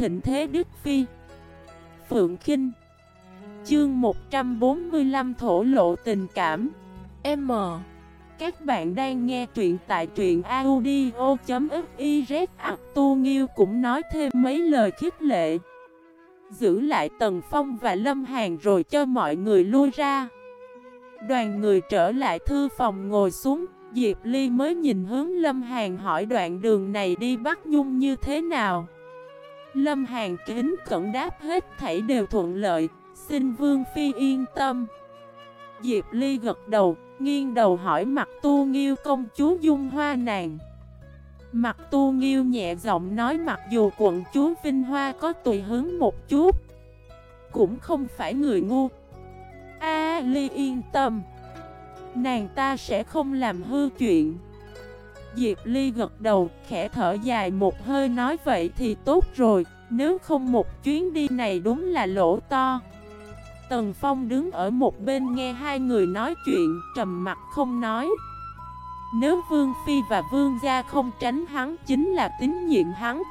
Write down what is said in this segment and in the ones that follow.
thịnh thế Đức Phi. Phượng Kinh. Chương 145 thổ lộ tình cảm. M. Các bạn đang nghe truyện tại truyện audio.xyz à, Tu Nghiêu cũng nói thêm mấy lời khích lệ. Giữ lại Tần Phong và Lâm Hàn rồi cho mọi người lui ra. Đoàn người trở lại thư phòng ngồi xuống. Diệp Ly mới nhìn hướng Lâm Hàn hỏi đoạn đường này đi Bắc Nhung như thế nào. Lâm Hàn kính, cẩn đáp hết thảy đều thuận lợi. Xin Vương Phi yên tâm. Diệp Ly gật đầu, Nghiêng đầu hỏi mặt tu nghiêu công chúa Dung Hoa nàng. Mặt tu nghiêu nhẹ giọng nói, mặc dù quận chúa Vinh Hoa có tùy hướng một chút, Cũng không phải người ngu. A Ly yên tâm. Nàng ta sẽ không làm hư chuyện. Diệp Ly gật đầu, khẽ thở dài một hơi nói vậy thì tốt rồi Nếu không một chuyến đi này đúng là lỗ to. Tần Phong đứng ở một bên nghe hai người nói chuyện, trầm mặt không nói. Nếu Vương Phi và Vương Gia không tránh hắn chính là tín nhiệm hắn.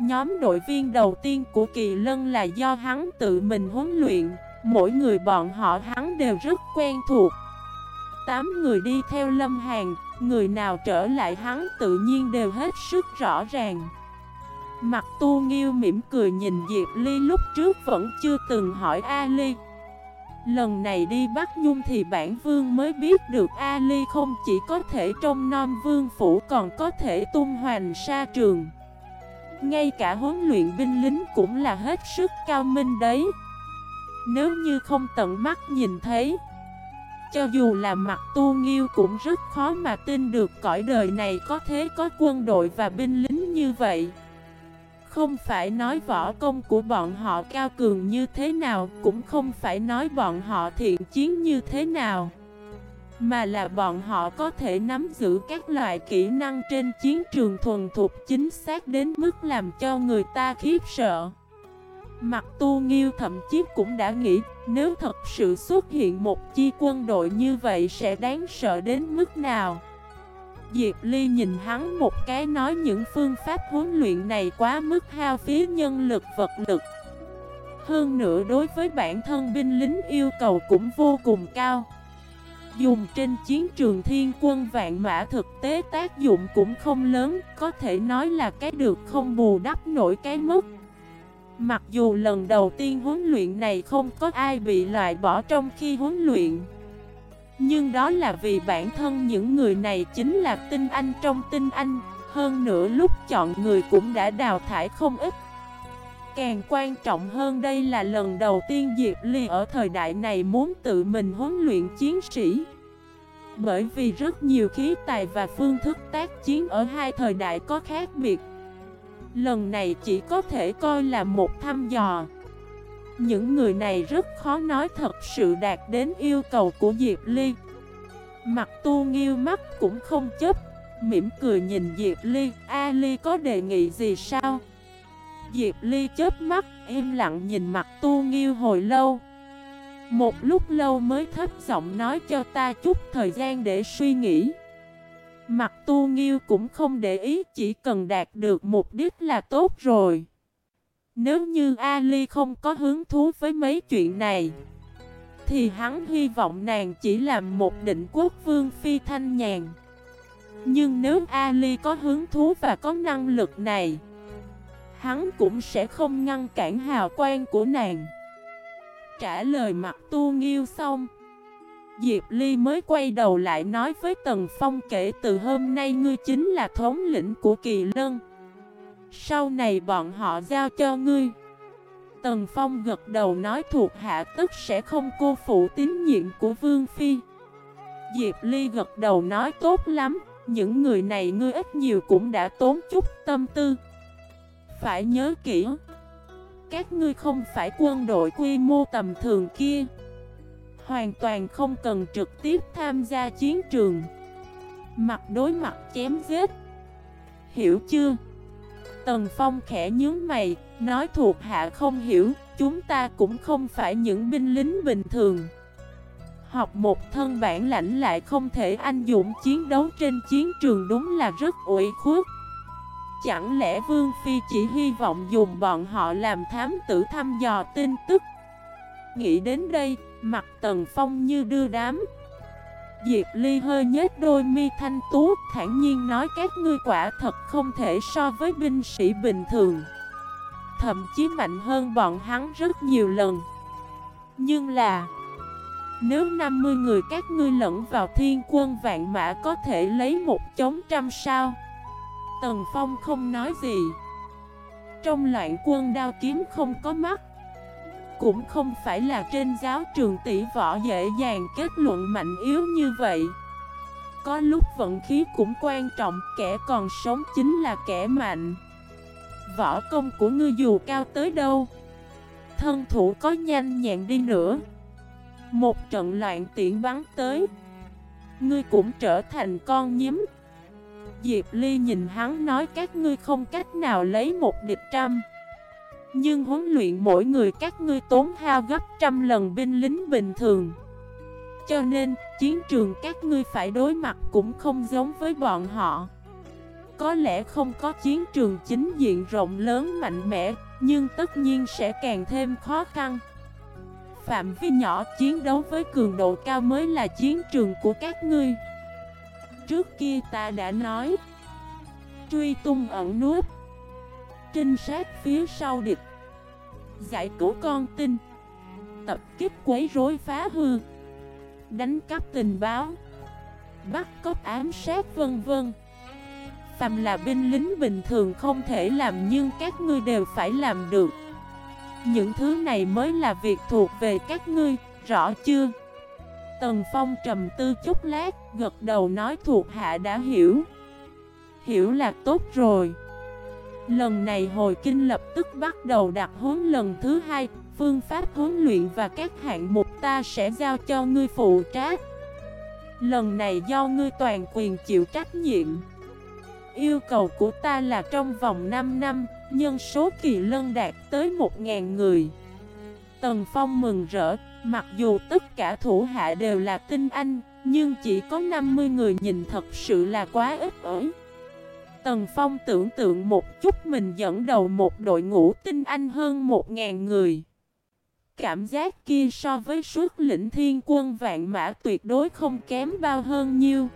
Nhóm đội viên đầu tiên của Kỳ Lân là do hắn tự mình huấn luyện Mỗi người bọn họ hắn đều rất quen thuộc. Tám người đi theo Lâm Hàn, người nào trở lại hắn tự nhiên đều hết sức rõ ràng. Mặt tu nghiêu mỉm cười nhìn Diệp Ly lúc trước vẫn chưa từng hỏi A Ly. Lần này đi Bắc Nhung thì bản vương mới biết được A Ly không chỉ có thể trong non vương phủ còn có thể tung hoành sa trường. Ngay cả huấn luyện binh lính cũng là hết sức cao minh đấy. Nếu như không tận mắt nhìn thấy cho dù là mặt tu nghiêu cũng rất khó mà tin được cõi đời này có thế có quân đội và binh lính như vậy. Không phải nói võ công của bọn họ cao cường như thế nào, Cũng không phải nói bọn họ thiện chiến như thế nào, Mà là bọn họ có thể nắm giữ các loại kỹ năng trên chiến trường thuần thục chính xác đến mức làm cho người ta khiếp sợ. Mặt tu nghiêu thậm chí cũng đã nghĩ nếu thật sự xuất hiện một chi quân đội như vậy sẽ đáng sợ đến mức nào. Diệp Ly nhìn hắn một cái nói những phương pháp huấn luyện này quá mức hao phí nhân lực vật lực. Hơn nữa đối với bản thân binh lính yêu cầu cũng vô cùng cao. Dùng trên chiến trường thiên quân vạn mã thực tế tác dụng cũng không lớn, có thể nói là cái được không bù đắp nổi cái mất. Mặc dù lần đầu tiên huấn luyện này không có ai bị loại bỏ trong khi huấn luyện, Nhưng đó là vì bản thân những người này chính là tinh anh trong tinh anh. Hơn nữa lúc chọn người cũng đã đào thải không ít. Càng quan trọng hơn đây là lần đầu tiên Diệp Ly ở thời đại này muốn tự mình huấn luyện chiến sĩ. Bởi vì rất nhiều khí tài và phương thức tác chiến ở hai thời đại có khác biệt. Lần này chỉ có thể coi là một thăm dò. Những người này rất khó nói thật sự đạt đến yêu cầu của Diệp Ly. Mặt tu nghiêu mắt cũng không chấp, Mỉm cười nhìn Diệp Ly. A Ly có đề nghị gì sao? Diệp Ly chớp mắt, im lặng nhìn mặt tu nghiêu hồi lâu. Một lúc lâu mới thấp giọng nói cho ta chút thời gian để suy nghĩ. Mặt tu nghiêu cũng không để ý chỉ cần đạt được mục đích là tốt rồi. Nếu như Ali không có hứng thú với mấy chuyện này, thì hắn hy vọng nàng chỉ làm một định quốc vương phi thanh nhàn. Nhưng nếu Ali có hứng thú và có năng lực này, hắn cũng sẽ không ngăn cản hào quang của nàng. Trả lời mặt tu nghiêu xong, Diệp Ly mới quay đầu lại nói với Tần Phong kể từ hôm nay ngươi chính là thống lĩnh của kỳ lân. Sau này bọn họ giao cho ngươi. Tần Phong gật đầu nói thuộc hạ tức sẽ không cô phụ tín nhiệm của Vương Phi. Diệp Ly gật đầu nói tốt lắm, Những người này ngươi ít nhiều cũng đã tốn chút tâm tư. Phải nhớ kỹ, Các ngươi không phải quân đội quy mô tầm thường kia. Hoàn toàn không cần trực tiếp tham gia chiến trường. Mặt đối mặt chém giết. Hiểu chưa? Tần Phong khẽ nhướng mày Nói thuộc hạ không hiểu Chúng ta cũng không phải những binh lính bình thường. Học một thân bản lãnh lại không thể anh dũng chiến đấu trên chiến trường đúng là rất ủy khuất. Chẳng lẽ Vương Phi chỉ hy vọng dùng bọn họ làm thám tử thăm dò tin tức? Nghĩ đến đây, mặt Tần Phong như đưa đám. Diệp Ly hơi nhếch đôi mi thanh tú, thản nhiên nói các ngươi quả thật không thể so với binh sĩ bình thường. Thậm chí mạnh hơn bọn hắn rất nhiều lần. Nhưng là, Nếu 50 người các ngươi lẫn vào thiên quân vạn mã có thể lấy một chống trăm sao? Tần Phong không nói gì. Trong loạn quân đao kiếm không có mắt. Cũng không phải là trên giáo trường tỷ võ dễ dàng kết luận mạnh yếu như vậy. Có lúc vận khí cũng quan trọng, Kẻ còn sống chính là kẻ mạnh. Võ công của ngươi dù cao tới đâu, Thân thủ có nhanh nhẹn đi nữa. Một trận loạn tiện bắn tới, Ngươi cũng trở thành con nhím. Diệp Ly nhìn hắn nói các ngươi không cách nào lấy một địch trăm. Nhưng huấn luyện mỗi người các ngươi tốn hao gấp trăm lần binh lính bình thường. Cho nên, chiến trường các ngươi phải đối mặt cũng không giống với bọn họ. Có lẽ không có chiến trường chính diện rộng lớn mạnh mẽ Nhưng tất nhiên sẽ càng thêm khó khăn. Phạm vi nhỏ chiến đấu với cường độ cao mới là chiến trường của các ngươi. Trước kia ta đã nói Truy tung ẩn núp Trinh sát phía sau địch Giải cứu con tin Tập kích quấy rối phá hư Đánh cắp tình báo Bắt cóc ám sát vân vân Phạm là binh lính bình thường không thể làm Nhưng các ngươi đều phải làm được Những thứ này mới là việc thuộc về các ngươi Rõ chưa? Tần Phong trầm tư chút lát, gật đầu nói thuộc hạ đã hiểu. Hiểu là tốt rồi. Lần này hồi kinh lập tức bắt đầu đặt huấn lần thứ hai, phương pháp huấn luyện và các hạng mục ta sẽ giao cho ngươi phụ trách. Lần này do ngươi toàn quyền chịu trách nhiệm. Yêu cầu của ta là trong vòng 5 năm, nhân số kỳ lân đạt tới 1.000 người. Tần Phong mừng rỡ, Mặc dù tất cả thủ hạ đều là tinh anh, nhưng chỉ có 50 người nhìn thật sự là quá ít ỏi. Tần Phong tưởng tượng một chút mình dẫn đầu một đội ngũ tinh anh hơn 1.000 người. Cảm giác kia so với suốt lĩnh thiên quân vạn mã tuyệt đối không kém bao hơn nhiêu.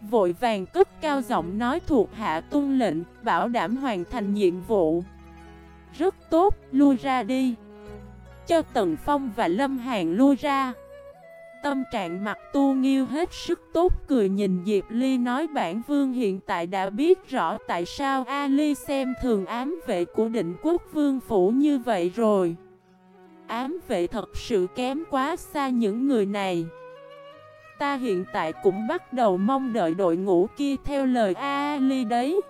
Vội vàng cất cao giọng nói thuộc hạ tung lệnh, bảo đảm hoàn thành nhiệm vụ. Rất tốt, lui ra đi cho Tần Phong và Lâm Hàn lui ra Tâm trạng mặt tu nghiêu hết sức tốt cười nhìn Diệp Ly nói bản vương hiện tại đã biết rõ tại sao Ali xem thường ám vệ của định quốc vương phủ như vậy rồi. Ám vệ thật sự kém quá xa những người này. Ta hiện tại cũng bắt đầu mong đợi đội ngũ kia theo lời Ali đấy.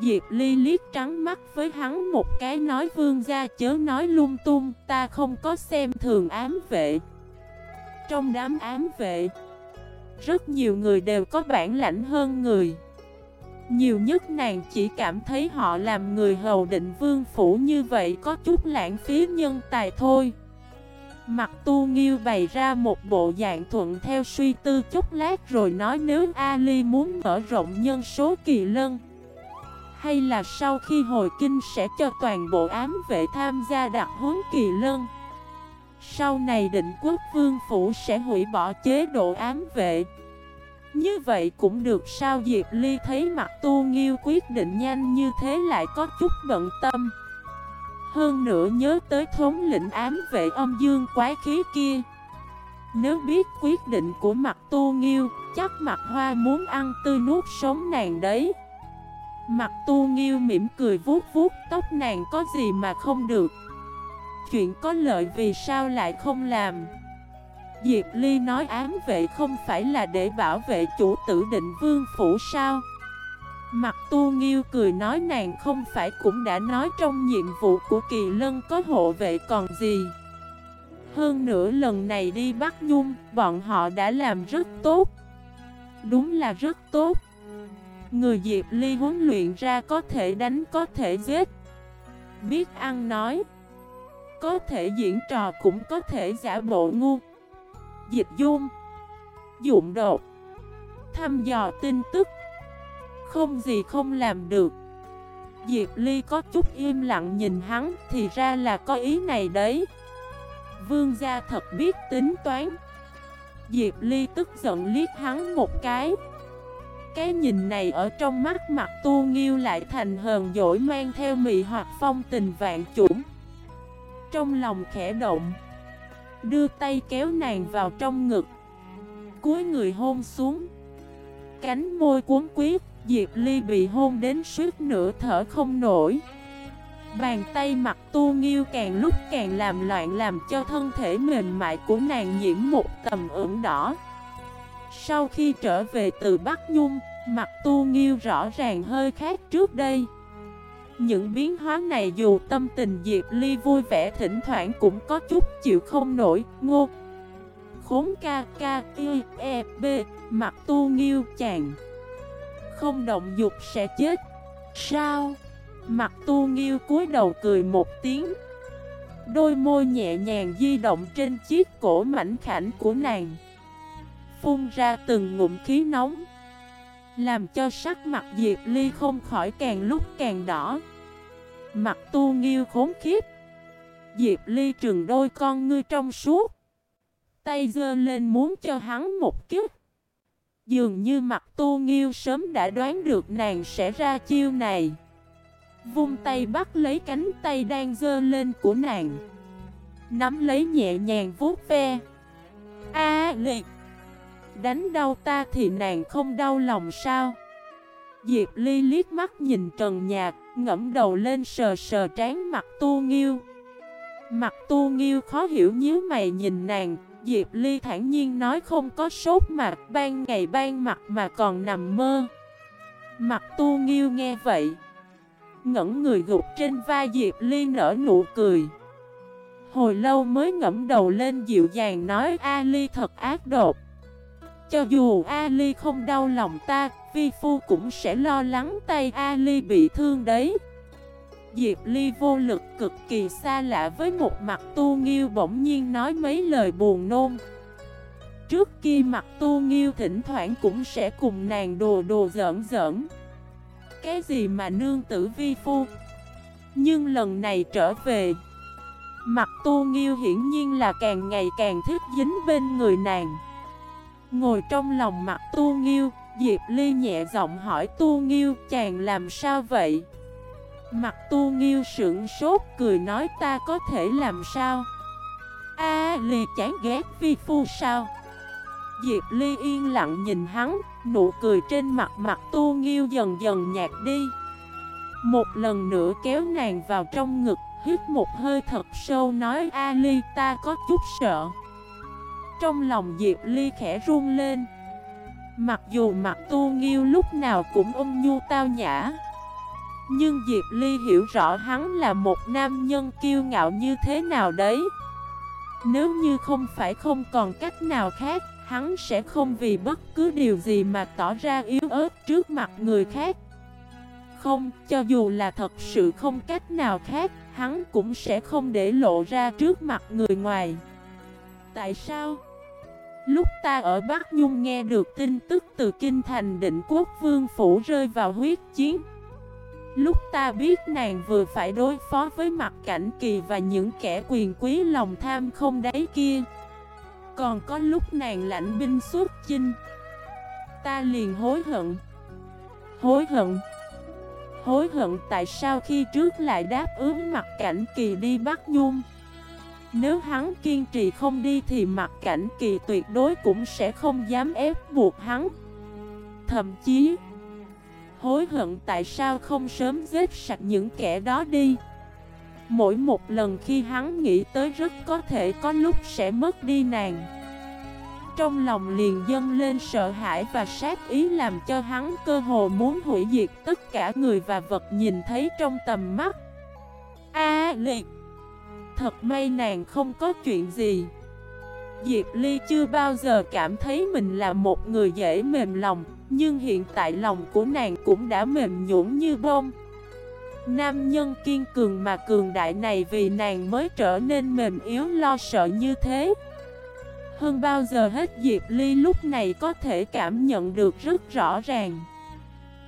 Diệp Ly liếc trắng mắt với hắn một cái nói vương gia chớ nói lung tung, Ta không có xem thường ám vệ. Trong đám ám vệ. Rất nhiều người đều có bản lãnh hơn người. Nhiều nhất nàng chỉ cảm thấy họ làm người hầu định vương phủ như vậy có chút lãng phí nhân tài thôi. Mặt tu nghiêu bày ra một bộ dạng thuận theo suy tư chút lát rồi nói nếu Ali muốn mở rộng nhân số kỳ lân, hay là sau khi hồi kinh sẽ cho toàn bộ ám vệ tham gia đặc huấn kỳ lân. Sau này định quốc vương phủ sẽ hủy bỏ chế độ ám vệ. Như vậy cũng được sao Diệp Ly thấy mặt tu nghiêu quyết định nhanh như thế lại có chút bận tâm. Hơn nữa nhớ tới thống lĩnh ám vệ âm dương quái khí kia. Nếu biết quyết định của mặt tu nghiêu, Chắc mặt hoa muốn ăn tươi nuốt sống nàng đấy. Mặt tu nghiêu mỉm cười vuốt vuốt, tóc nàng có gì mà không được. Chuyện có lợi vì sao lại không làm? Diệp Ly nói ám vệ không phải là để bảo vệ chủ tử định vương phủ sao? Mặt tu nghiêu cười nói nàng không phải cũng đã nói trong nhiệm vụ của kỳ lân có hộ vệ còn gì. Hơn nữa lần này đi bắt nhung, bọn họ đã làm rất tốt. Đúng là rất tốt. Người Diệp Ly huấn luyện ra có thể đánh có thể giết. Biết ăn nói có thể diễn trò cũng có thể giả bộ ngu. Dịch dung. Dụng đột Thăm dò tin tức. Không gì không làm được. Diệp Ly có chút im lặng nhìn hắn Thì ra là có ý này đấy. Vương gia thật biết tính toán. Diệp Ly tức giận liếc hắn một cái. Cái nhìn này ở trong mắt mặt tu nghiêu lại thành hờn dỗi mang theo mị hoặc phong tình vạn chủng. Trong lòng khẽ động. Đưa tay kéo nàng vào trong ngực. Cuối người hôn xuống. Cánh môi cuốn quyết Diệp Ly bị hôn đến suýt nửa thở không nổi. Bàn tay mặt tu nghiêu càng lúc càng làm loạn làm cho thân thể mềm mại của nàng nhiễm một tầm ửng đỏ. Sau khi trở về từ Bắc Nhung, mặt tu nghiêu rõ ràng hơi khác trước đây. Những biến hóa này dù tâm tình Diệp Ly vui vẻ thỉnh thoảng cũng có chút chịu không nổi, ngô. Khốn ca ca y e b, mặt tu nghiêu chàng. Không động dục sẽ chết. Sao? Mặt tu nghiêu cúi đầu cười một tiếng. Đôi môi nhẹ nhàng di động trên chiếc cổ mảnh khảnh của nàng. Phun ra từng ngụm khí nóng. Làm cho sắc mặt Diệp Ly không khỏi càng lúc càng đỏ. Mặt tu nghiêu khốn khiếp. Diệp Ly trừng đôi con ngươi trong suốt. Tay dơ lên muốn cho hắn một kiếp. Dường như mặt tu nghiêu sớm đã đoán được nàng sẽ ra chiêu này. Vung tay bắt lấy cánh tay đang dơ lên của nàng. Nắm lấy nhẹ nhàng vuốt ve. A liệt Đánh đau ta thì nàng không đau lòng sao? Diệp Ly liếc mắt nhìn trần nhạc, Ngẫm đầu lên sờ sờ trán mặt tu nghiêu. Mặt tu nghiêu khó hiểu nhíu mày nhìn nàng, Diệp Ly thản nhiên nói không có sốt mặt Ban ngày ban mặt mà còn nằm mơ. Mặt tu nghiêu nghe vậy Ngẩn người gục trên vai Diệp Ly nở nụ cười. Hồi lâu mới ngẫm đầu lên dịu dàng nói, a ly thật ác độc. Cho dù Ali không đau lòng ta, Vi Phu cũng sẽ lo lắng tay Ali bị thương đấy. Diệp Ly vô lực cực kỳ xa lạ với một mặt tu nghiêu bỗng nhiên nói mấy lời buồn nôn. Trước kia mặt tu nghiêu thỉnh thoảng cũng sẽ cùng nàng đồ đồ giỡn giỡn. Cái gì mà nương tử vi phu? Nhưng lần này trở về, Mặt tu nghiêu hiển nhiên là càng ngày càng thích dính bên người nàng. Ngồi trong lòng mặt tu nghiêu Diệp Ly nhẹ giọng hỏi tu nghiêu chàng làm sao vậy Mặt tu nghiêu sững sốt cười nói ta có thể làm sao A à, Ly chán ghét vi phu sao Diệp Ly yên lặng nhìn hắn, nụ cười trên mặt mặt tu nghiêu dần dần nhạt đi. Một lần nữa kéo nàng vào trong ngực, hít một hơi thật sâu nói A Ly ta có chút sợ. Trong lòng Diệp Ly khẽ run lên. Mặc dù mặt tu nghiêu lúc nào cũng ôm nhu tao nhã Nhưng Diệp Ly hiểu rõ hắn là một nam nhân kiêu ngạo như thế nào đấy Nếu như không phải không còn cách nào khác Hắn sẽ không vì bất cứ điều gì mà tỏ ra yếu ớt trước mặt người khác Không, cho dù là thật sự không cách nào khác Hắn cũng sẽ không để lộ ra trước mặt người ngoài Tại sao? Lúc ta ở Bắc Nhung nghe được tin tức từ Kinh Thành định quốc vương phủ rơi vào huyết chiến. Lúc ta biết nàng vừa phải đối phó với mặt cảnh kỳ và những kẻ quyền quý lòng tham không đáy kia. Còn có lúc nàng lãnh binh xuất chinh. Ta liền hối hận. Hối hận. Hối hận tại sao khi trước lại đáp ứng mặt cảnh kỳ đi bắt nhung? Nếu hắn kiên trì không đi thì mặt cảnh kỳ tuyệt đối cũng sẽ không dám ép buộc hắn. Thậm chí, Hối hận tại sao không sớm giết sạch những kẻ đó đi. Mỗi một lần khi hắn nghĩ tới rất có thể có lúc sẽ mất đi nàng. Trong lòng liền dâng lên sợ hãi và sát ý làm cho hắn cơ hồ muốn hủy diệt tất cả người và vật nhìn thấy trong tầm mắt. A liệt! Thật may nàng không có chuyện gì. Diệp Ly chưa bao giờ cảm thấy mình là một người dễ mềm lòng, Nhưng hiện tại lòng của nàng cũng đã mềm nhũn như bông. Nam nhân kiên cường mà cường đại này vì nàng mới trở nên mềm yếu lo sợ như thế. Hơn bao giờ hết, Diệp Ly lúc này có thể cảm nhận được rất rõ ràng.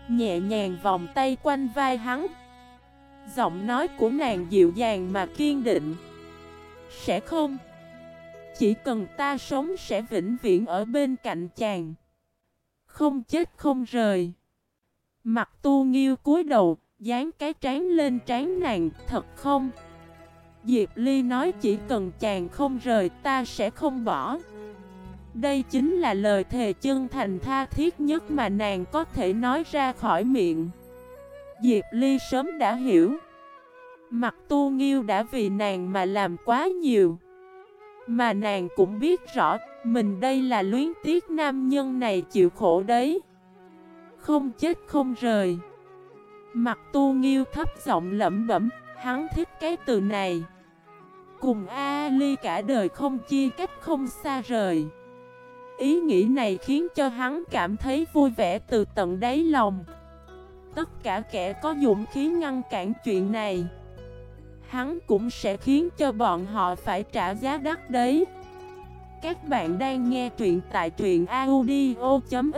Nhẹ nhàng vòng tay quanh vai hắn Giọng nói của nàng dịu dàng mà kiên định. Sẽ không. Chỉ cần ta sống sẽ vĩnh viễn ở bên cạnh chàng. Không chết không rời. Mặt tu nghiêu cúi đầu, Dán cái trán lên trán nàng, Thật không? Diệp Ly nói chỉ cần chàng không rời, ta sẽ không bỏ. Đây chính là lời thề chân thành tha thiết nhất mà nàng có thể nói ra khỏi miệng. Diệp Ly sớm đã hiểu. Mặt tu nghiêu đã vì nàng mà làm quá nhiều. Mà nàng cũng biết rõ, Mình đây là luyến tiếc nam nhân này chịu khổ đấy. Không chết không rời. Mặt tu nghiêu thấp giọng lẩm bẩm, Hắn thích cái từ này. Cùng a Ly cả đời không chia cách không xa rời. Ý nghĩ này khiến cho hắn cảm thấy vui vẻ từ tận đáy lòng. Tất cả kẻ có dũng khí ngăn cản chuyện này. Hắn cũng sẽ khiến cho bọn họ phải trả giá đắt đấy. Các bạn đang nghe truyện tại truyện audio.fif